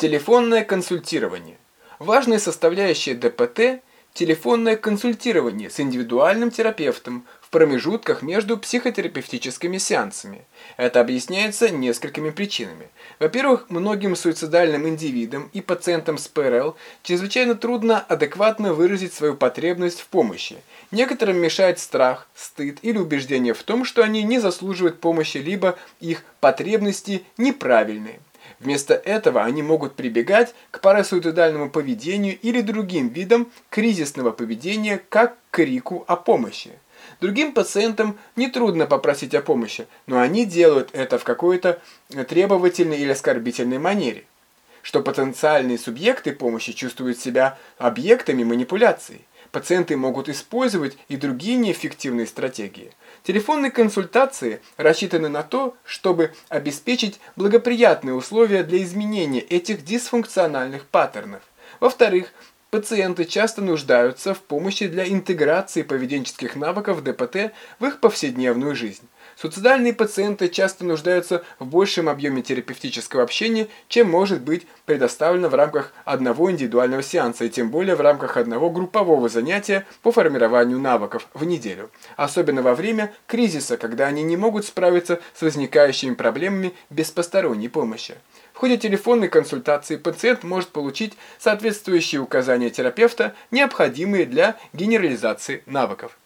Телефонное консультирование. Важная составляющая ДПТ – телефонное консультирование с индивидуальным терапевтом в промежутках между психотерапевтическими сеансами. Это объясняется несколькими причинами. Во-первых, многим суицидальным индивидам и пациентам с ПРЛ чрезвычайно трудно адекватно выразить свою потребность в помощи. Некоторым мешает страх, стыд или убеждение в том, что они не заслуживают помощи, либо их потребности неправильные. Вместо этого они могут прибегать к парасуицидальному поведению или другим видам кризисного поведения, как к крику о помощи. Другим пациентам нетрудно попросить о помощи, но они делают это в какой-то требовательной или оскорбительной манере. Что потенциальные субъекты помощи чувствуют себя объектами манипуляции. Пациенты могут использовать и другие неэффективные стратегии. Телефонные консультации рассчитаны на то, чтобы обеспечить благоприятные условия для изменения этих дисфункциональных паттернов. Во-вторых, пациенты часто нуждаются в помощи для интеграции поведенческих навыков ДПТ в их повседневную жизнь. Суицидальные пациенты часто нуждаются в большем объеме терапевтического общения, чем может быть предоставлено в рамках одного индивидуального сеанса, и тем более в рамках одного группового занятия по формированию навыков в неделю. Особенно во время кризиса, когда они не могут справиться с возникающими проблемами без посторонней помощи. В ходе телефонной консультации пациент может получить соответствующие указания терапевта, необходимые для генерализации навыков.